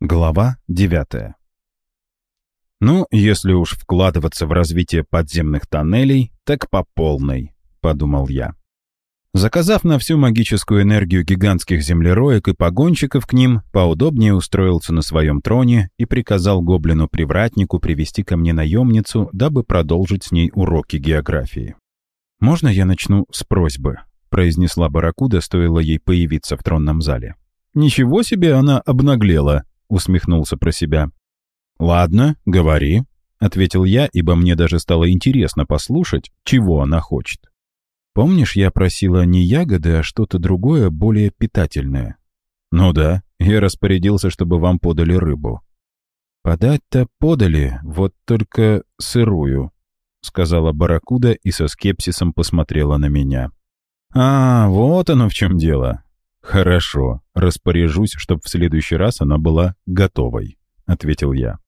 Глава 9. «Ну, если уж вкладываться в развитие подземных тоннелей, так по полной», — подумал я. Заказав на всю магическую энергию гигантских землероек и погонщиков к ним, поудобнее устроился на своем троне и приказал гоблину-привратнику привести ко мне наемницу, дабы продолжить с ней уроки географии. «Можно я начну с просьбы?» — произнесла Баракуда, стоило ей появиться в тронном зале. «Ничего себе она обнаглела!» Усмехнулся про себя. «Ладно, говори», — ответил я, ибо мне даже стало интересно послушать, чего она хочет. «Помнишь, я просила не ягоды, а что-то другое, более питательное?» «Ну да, я распорядился, чтобы вам подали рыбу». «Подать-то подали, вот только сырую», — сказала Баракуда и со скепсисом посмотрела на меня. «А, вот оно в чем дело. «Хорошо, распоряжусь, чтобы в следующий раз она была готовой», — ответил я.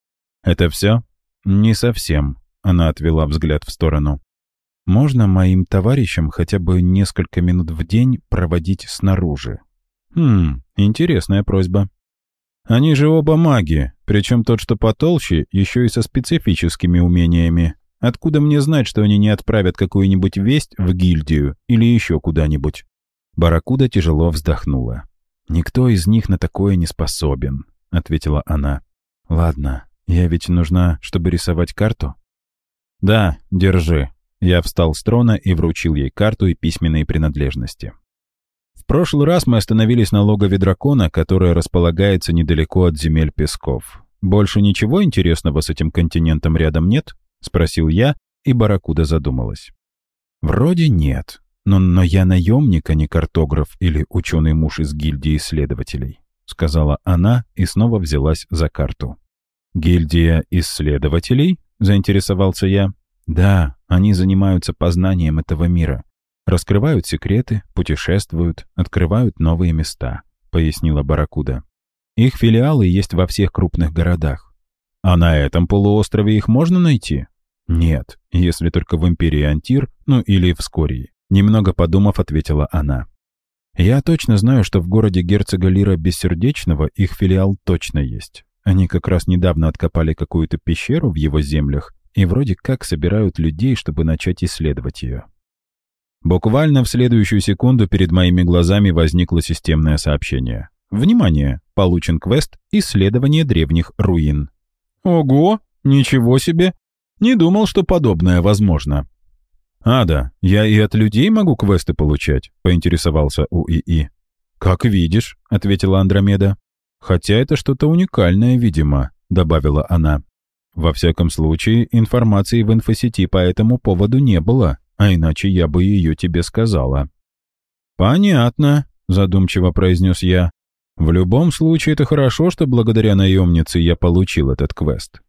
«Это все?» «Не совсем», — она отвела взгляд в сторону. «Можно моим товарищам хотя бы несколько минут в день проводить снаружи?» «Хм, интересная просьба». «Они же оба маги, причем тот, что потолще, еще и со специфическими умениями. Откуда мне знать, что они не отправят какую-нибудь весть в гильдию или еще куда-нибудь?» Баракуда тяжело вздохнула. «Никто из них на такое не способен», — ответила она. «Ладно, я ведь нужна, чтобы рисовать карту?» «Да, держи». Я встал с трона и вручил ей карту и письменные принадлежности. В прошлый раз мы остановились на логове дракона, которое располагается недалеко от земель песков. «Больше ничего интересного с этим континентом рядом нет?» — спросил я, и Баракуда задумалась. «Вроде нет», но, но я наемник, а не картограф или ученый муж из гильдии исследователей», — сказала она и снова взялась за карту. «Гильдия исследователей?» — заинтересовался я. «Да, они занимаются познанием этого мира. Раскрывают секреты, путешествуют, открывают новые места», — пояснила Баракуда. «Их филиалы есть во всех крупных городах. А на этом полуострове их можно найти?» «Нет, если только в Империи Антир, ну или в Скории. Немного подумав, ответила она. «Я точно знаю, что в городе герцога Лира Бессердечного их филиал точно есть. Они как раз недавно откопали какую-то пещеру в его землях и вроде как собирают людей, чтобы начать исследовать ее». Буквально в следующую секунду перед моими глазами возникло системное сообщение. «Внимание! Получен квест «Исследование древних руин». «Ого! Ничего себе! Не думал, что подобное возможно. «Ада, я и от людей могу квесты получать?» — поинтересовался у ИИ. «Как видишь», — ответила Андромеда. «Хотя это что-то уникальное, видимо», — добавила она. «Во всяком случае, информации в инфосети по этому поводу не было, а иначе я бы ее тебе сказала». «Понятно», — задумчиво произнес я. «В любом случае, это хорошо, что благодаря наемнице я получил этот квест.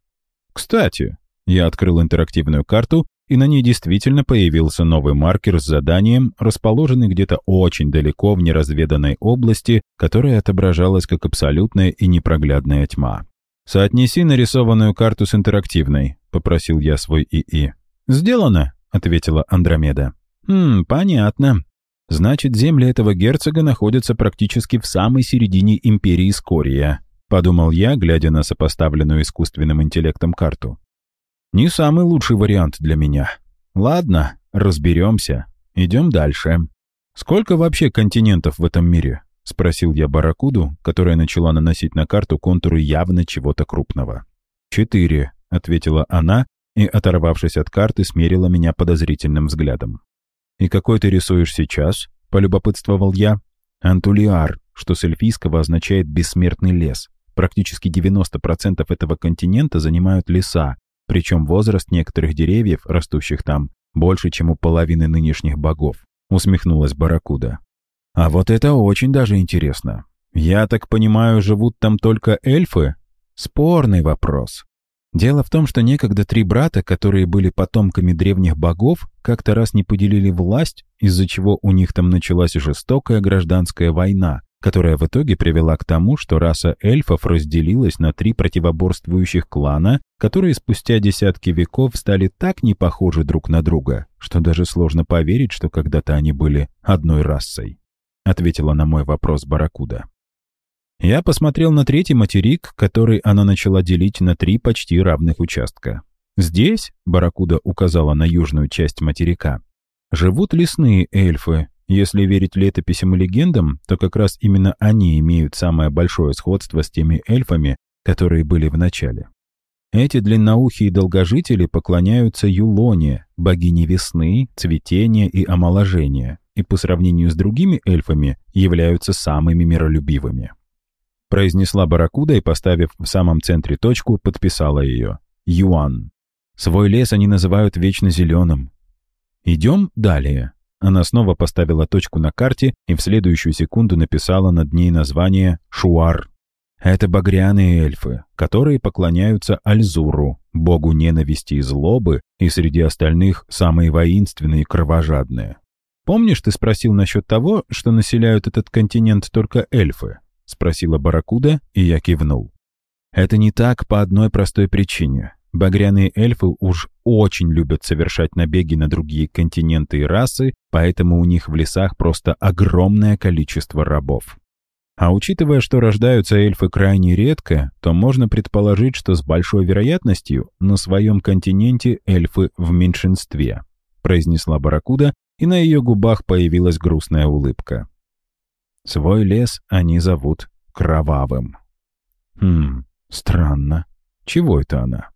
Кстати, я открыл интерактивную карту и на ней действительно появился новый маркер с заданием, расположенный где-то очень далеко в неразведанной области, которая отображалась как абсолютная и непроглядная тьма. «Соотнеси нарисованную карту с интерактивной», — попросил я свой ИИ. «Сделано», — ответила Андромеда. «Хм, понятно. Значит, земли этого герцога находятся практически в самой середине империи Скория», — подумал я, глядя на сопоставленную искусственным интеллектом карту. Не самый лучший вариант для меня. Ладно, разберемся. Идем дальше. Сколько вообще континентов в этом мире? Спросил я Баракуду, которая начала наносить на карту контуры явно чего-то крупного. «Четыре», — ответила она и, оторвавшись от карты, смерила меня подозрительным взглядом. «И какой ты рисуешь сейчас?» — полюбопытствовал я. «Антулиар», что с эльфийского означает «бессмертный лес». Практически 90% этого континента занимают леса, причем возраст некоторых деревьев, растущих там, больше, чем у половины нынешних богов», — усмехнулась Баракуда. «А вот это очень даже интересно. Я так понимаю, живут там только эльфы? Спорный вопрос. Дело в том, что некогда три брата, которые были потомками древних богов, как-то раз не поделили власть, из-за чего у них там началась жестокая гражданская война, которая в итоге привела к тому, что раса эльфов разделилась на три противоборствующих клана, которые спустя десятки веков стали так не похожи друг на друга, что даже сложно поверить, что когда-то они были одной расой, ответила на мой вопрос Баракуда. Я посмотрел на третий материк, который она начала делить на три почти равных участка. Здесь, Баракуда указала на южную часть материка, живут лесные эльфы. Если верить летописям и легендам, то как раз именно они имеют самое большое сходство с теми эльфами, которые были в начале. Эти длинноухие долгожители поклоняются Юлоне, богине весны, цветения и омоложения, и по сравнению с другими эльфами являются самыми миролюбивыми произнесла Баракуда и, поставив в самом центре точку, подписала ее. Юан. Свой лес они называют вечно зеленым. Идем далее. Она снова поставила точку на карте и в следующую секунду написала над ней название «Шуар». Это багряные эльфы, которые поклоняются Альзуру, богу ненависти и злобы, и среди остальных самые воинственные и кровожадные. Помнишь, ты спросил насчет того, что населяют этот континент только эльфы? — спросила Баракуда, и я кивнул. «Это не так по одной простой причине. Багряные эльфы уж очень любят совершать набеги на другие континенты и расы, поэтому у них в лесах просто огромное количество рабов. А учитывая, что рождаются эльфы крайне редко, то можно предположить, что с большой вероятностью на своем континенте эльфы в меньшинстве», произнесла Баракуда, и на ее губах появилась грустная улыбка. Свой лес они зовут Кровавым. Хм, странно. Чего это она?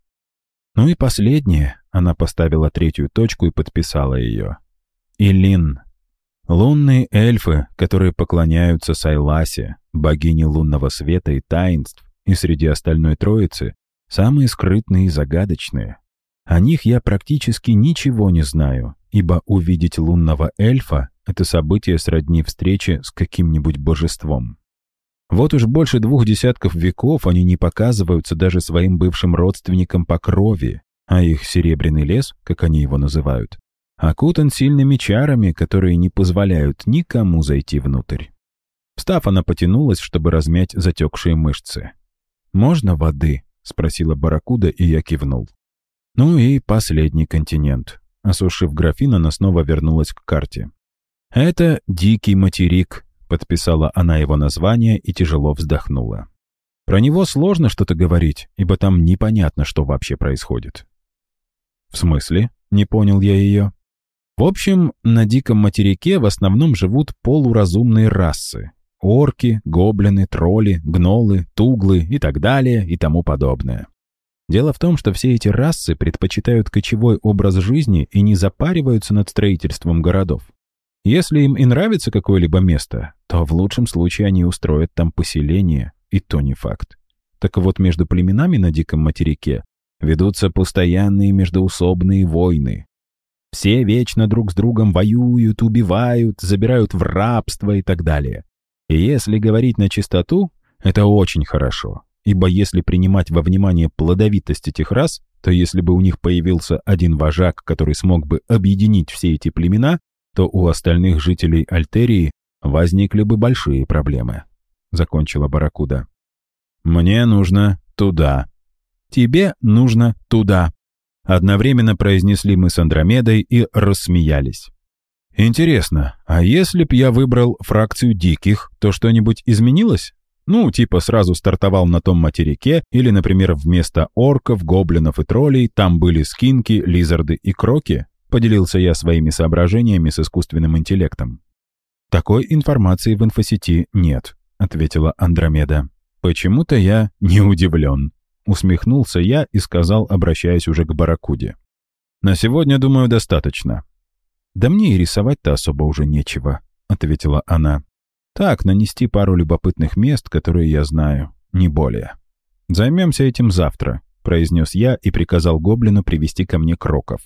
Ну и последнее. Она поставила третью точку и подписала ее. Илин. Лунные эльфы, которые поклоняются Сайласе, богине лунного света и таинств, и среди остальной троицы самые скрытные и загадочные. О них я практически ничего не знаю, ибо увидеть лунного эльфа это событие сродни встрече с каким-нибудь божеством. Вот уж больше двух десятков веков они не показываются даже своим бывшим родственникам по крови, а их серебряный лес, как они его называют, окутан сильными чарами, которые не позволяют никому зайти внутрь. Встав, она потянулась, чтобы размять затекшие мышцы. «Можно воды?» — спросила Баракуда, и я кивнул. Ну и последний континент. Осушив графин, она снова вернулась к карте. «Это дикий материк», — подписала она его название и тяжело вздохнула. Про него сложно что-то говорить, ибо там непонятно, что вообще происходит. «В смысле?» — не понял я ее. В общем, на диком материке в основном живут полуразумные расы. Орки, гоблины, тролли, гнолы, туглы и так далее и тому подобное. Дело в том, что все эти расы предпочитают кочевой образ жизни и не запариваются над строительством городов. Если им и нравится какое-либо место, то в лучшем случае они устроят там поселение, и то не факт. Так вот, между племенами на Диком материке ведутся постоянные междоусобные войны. Все вечно друг с другом воюют, убивают, забирают в рабство и так далее. И если говорить на чистоту, это очень хорошо, ибо если принимать во внимание плодовитость этих рас, то если бы у них появился один вожак, который смог бы объединить все эти племена, то у остальных жителей Альтерии возникли бы большие проблемы. Закончила Баракуда. «Мне нужно туда». «Тебе нужно туда». Одновременно произнесли мы с Андромедой и рассмеялись. «Интересно, а если б я выбрал фракцию диких, то что-нибудь изменилось? Ну, типа сразу стартовал на том материке, или, например, вместо орков, гоблинов и троллей там были скинки, лизарды и кроки? Поделился я своими соображениями с искусственным интеллектом. «Такой информации в инфосети нет», — ответила Андромеда. «Почему-то я не удивлен», — усмехнулся я и сказал, обращаясь уже к Баракуде. «На сегодня, думаю, достаточно». «Да мне и рисовать-то особо уже нечего», — ответила она. «Так, нанести пару любопытных мест, которые я знаю, не более. Займемся этим завтра», — произнес я и приказал Гоблину привести ко мне кроков.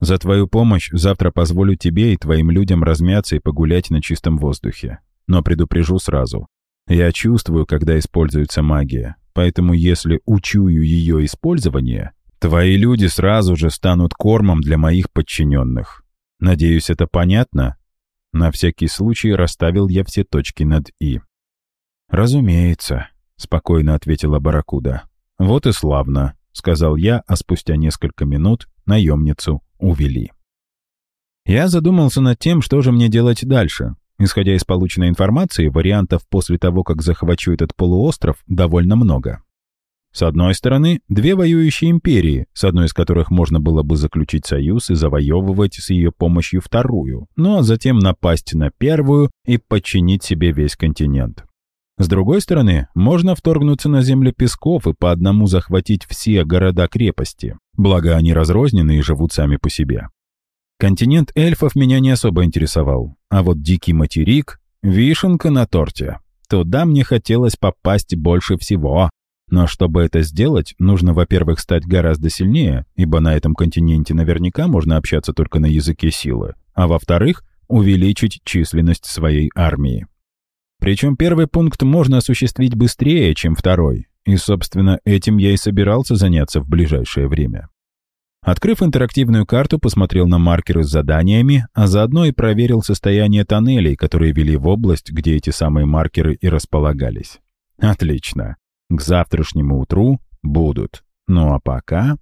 За твою помощь завтра позволю тебе и твоим людям размяться и погулять на чистом воздухе. Но предупрежу сразу. Я чувствую, когда используется магия, поэтому если учую ее использование, твои люди сразу же станут кормом для моих подчиненных. Надеюсь, это понятно? На всякий случай расставил я все точки над «и». «Разумеется», — спокойно ответила Баракуда. «Вот и славно», — сказал я, а спустя несколько минут наемницу увели. Я задумался над тем, что же мне делать дальше. Исходя из полученной информации, вариантов после того, как захвачу этот полуостров, довольно много. С одной стороны, две воюющие империи, с одной из которых можно было бы заключить союз и завоевывать с ее помощью вторую, ну а затем напасть на первую и подчинить себе весь континент. С другой стороны, можно вторгнуться на земли песков и по одному захватить все города-крепости, благо они разрознены и живут сами по себе. Континент эльфов меня не особо интересовал, а вот дикий материк — вишенка на торте. Туда мне хотелось попасть больше всего. Но чтобы это сделать, нужно, во-первых, стать гораздо сильнее, ибо на этом континенте наверняка можно общаться только на языке силы, а во-вторых, увеличить численность своей армии. Причем первый пункт можно осуществить быстрее, чем второй, и, собственно, этим я и собирался заняться в ближайшее время. Открыв интерактивную карту, посмотрел на маркеры с заданиями, а заодно и проверил состояние тоннелей, которые вели в область, где эти самые маркеры и располагались. Отлично. К завтрашнему утру будут. Ну а пока...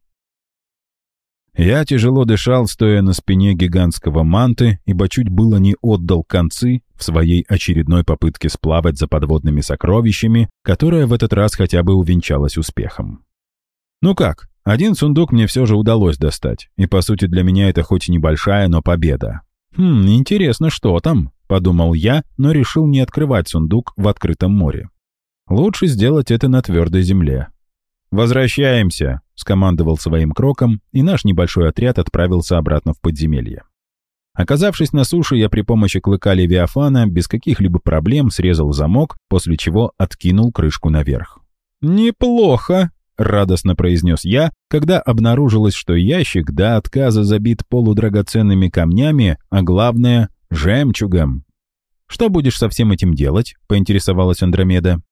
Я тяжело дышал, стоя на спине гигантского манты, ибо чуть было не отдал концы в своей очередной попытке сплавать за подводными сокровищами, которая в этот раз хотя бы увенчалась успехом. Ну как, один сундук мне все же удалось достать, и по сути для меня это хоть и небольшая, но победа. «Хм, интересно, что там?» — подумал я, но решил не открывать сундук в открытом море. Лучше сделать это на твердой земле. «Возвращаемся!» — скомандовал своим кроком, и наш небольшой отряд отправился обратно в подземелье. Оказавшись на суше, я при помощи клыка Левиафана без каких-либо проблем срезал замок, после чего откинул крышку наверх. «Неплохо!» — радостно произнес я, когда обнаружилось, что ящик до отказа забит полудрагоценными камнями, а главное — жемчугом. «Что будешь со всем этим делать?» — поинтересовалась Андромеда.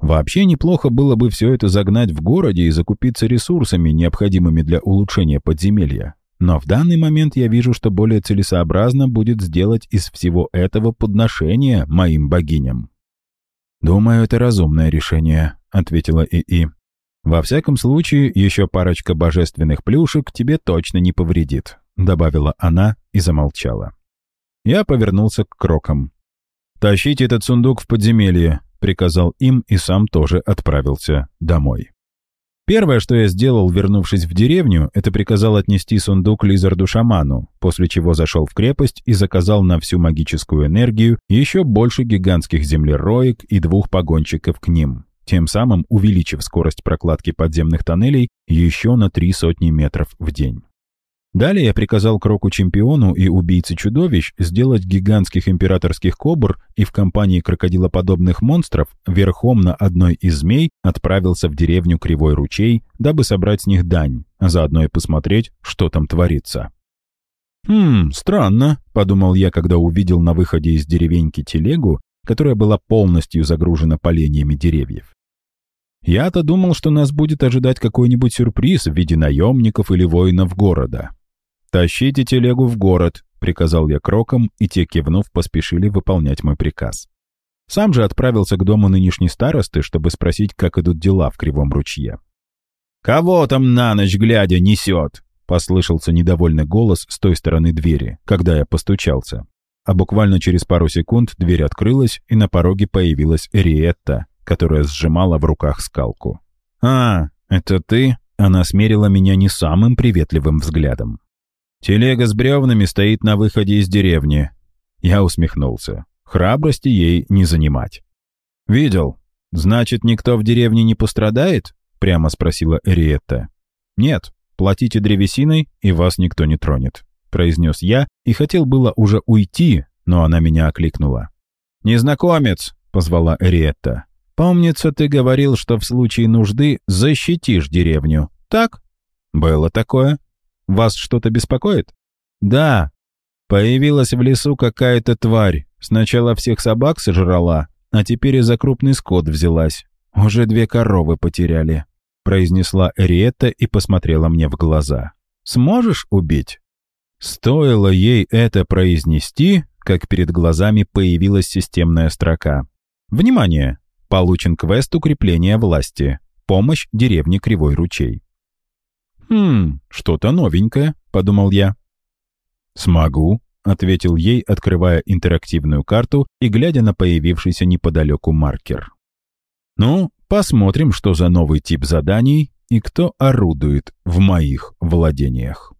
«Вообще неплохо было бы все это загнать в городе и закупиться ресурсами, необходимыми для улучшения подземелья. Но в данный момент я вижу, что более целесообразно будет сделать из всего этого подношение моим богиням». «Думаю, это разумное решение», — ответила ИИ. «Во всяком случае, еще парочка божественных плюшек тебе точно не повредит», добавила она и замолчала. Я повернулся к крокам. «Тащите этот сундук в подземелье», приказал им и сам тоже отправился домой. Первое, что я сделал, вернувшись в деревню, это приказал отнести сундук Лизарду-шаману, после чего зашел в крепость и заказал на всю магическую энергию еще больше гигантских землероек и двух погонщиков к ним тем самым увеличив скорость прокладки подземных тоннелей еще на три сотни метров в день. Далее я приказал Кроку-чемпиону и убийце чудовищ сделать гигантских императорских кобр и в компании крокодилоподобных монстров верхом на одной из змей отправился в деревню Кривой ручей, дабы собрать с них дань, а заодно и посмотреть, что там творится. «Хм, странно», — подумал я, когда увидел на выходе из деревеньки телегу, которая была полностью загружена поленьями деревьев. Я-то думал, что нас будет ожидать какой-нибудь сюрприз в виде наемников или воинов города. «Тащите телегу в город», — приказал я кроком, и те, кивнув, поспешили выполнять мой приказ. Сам же отправился к дому нынешней старосты, чтобы спросить, как идут дела в Кривом ручье. «Кого там на ночь глядя несет?» — послышался недовольный голос с той стороны двери, когда я постучался. А буквально через пару секунд дверь открылась, и на пороге появилась Риетта, которая сжимала в руках скалку. «А, это ты?» Она смерила меня не самым приветливым взглядом. «Телега с бревнами стоит на выходе из деревни». Я усмехнулся. Храбрости ей не занимать. «Видел. Значит, никто в деревне не пострадает?» Прямо спросила Эриетта. «Нет, платите древесиной, и вас никто не тронет», произнес я и хотел было уже уйти, но она меня окликнула. «Незнакомец!» — позвала Эриетта. Помнится, ты говорил, что в случае нужды защитишь деревню. Так? Было такое. Вас что-то беспокоит? Да. Появилась в лесу какая-то тварь. Сначала всех собак сожрала, а теперь и за крупный скот взялась. Уже две коровы потеряли. Произнесла Эриетта и посмотрела мне в глаза. Сможешь убить? Стоило ей это произнести, как перед глазами появилась системная строка. «Внимание! Получен квест укрепления власти. Помощь деревне Кривой ручей. «Хм, что-то новенькое», — подумал я. «Смогу», — ответил ей, открывая интерактивную карту и глядя на появившийся неподалеку маркер. «Ну, посмотрим, что за новый тип заданий и кто орудует в моих владениях».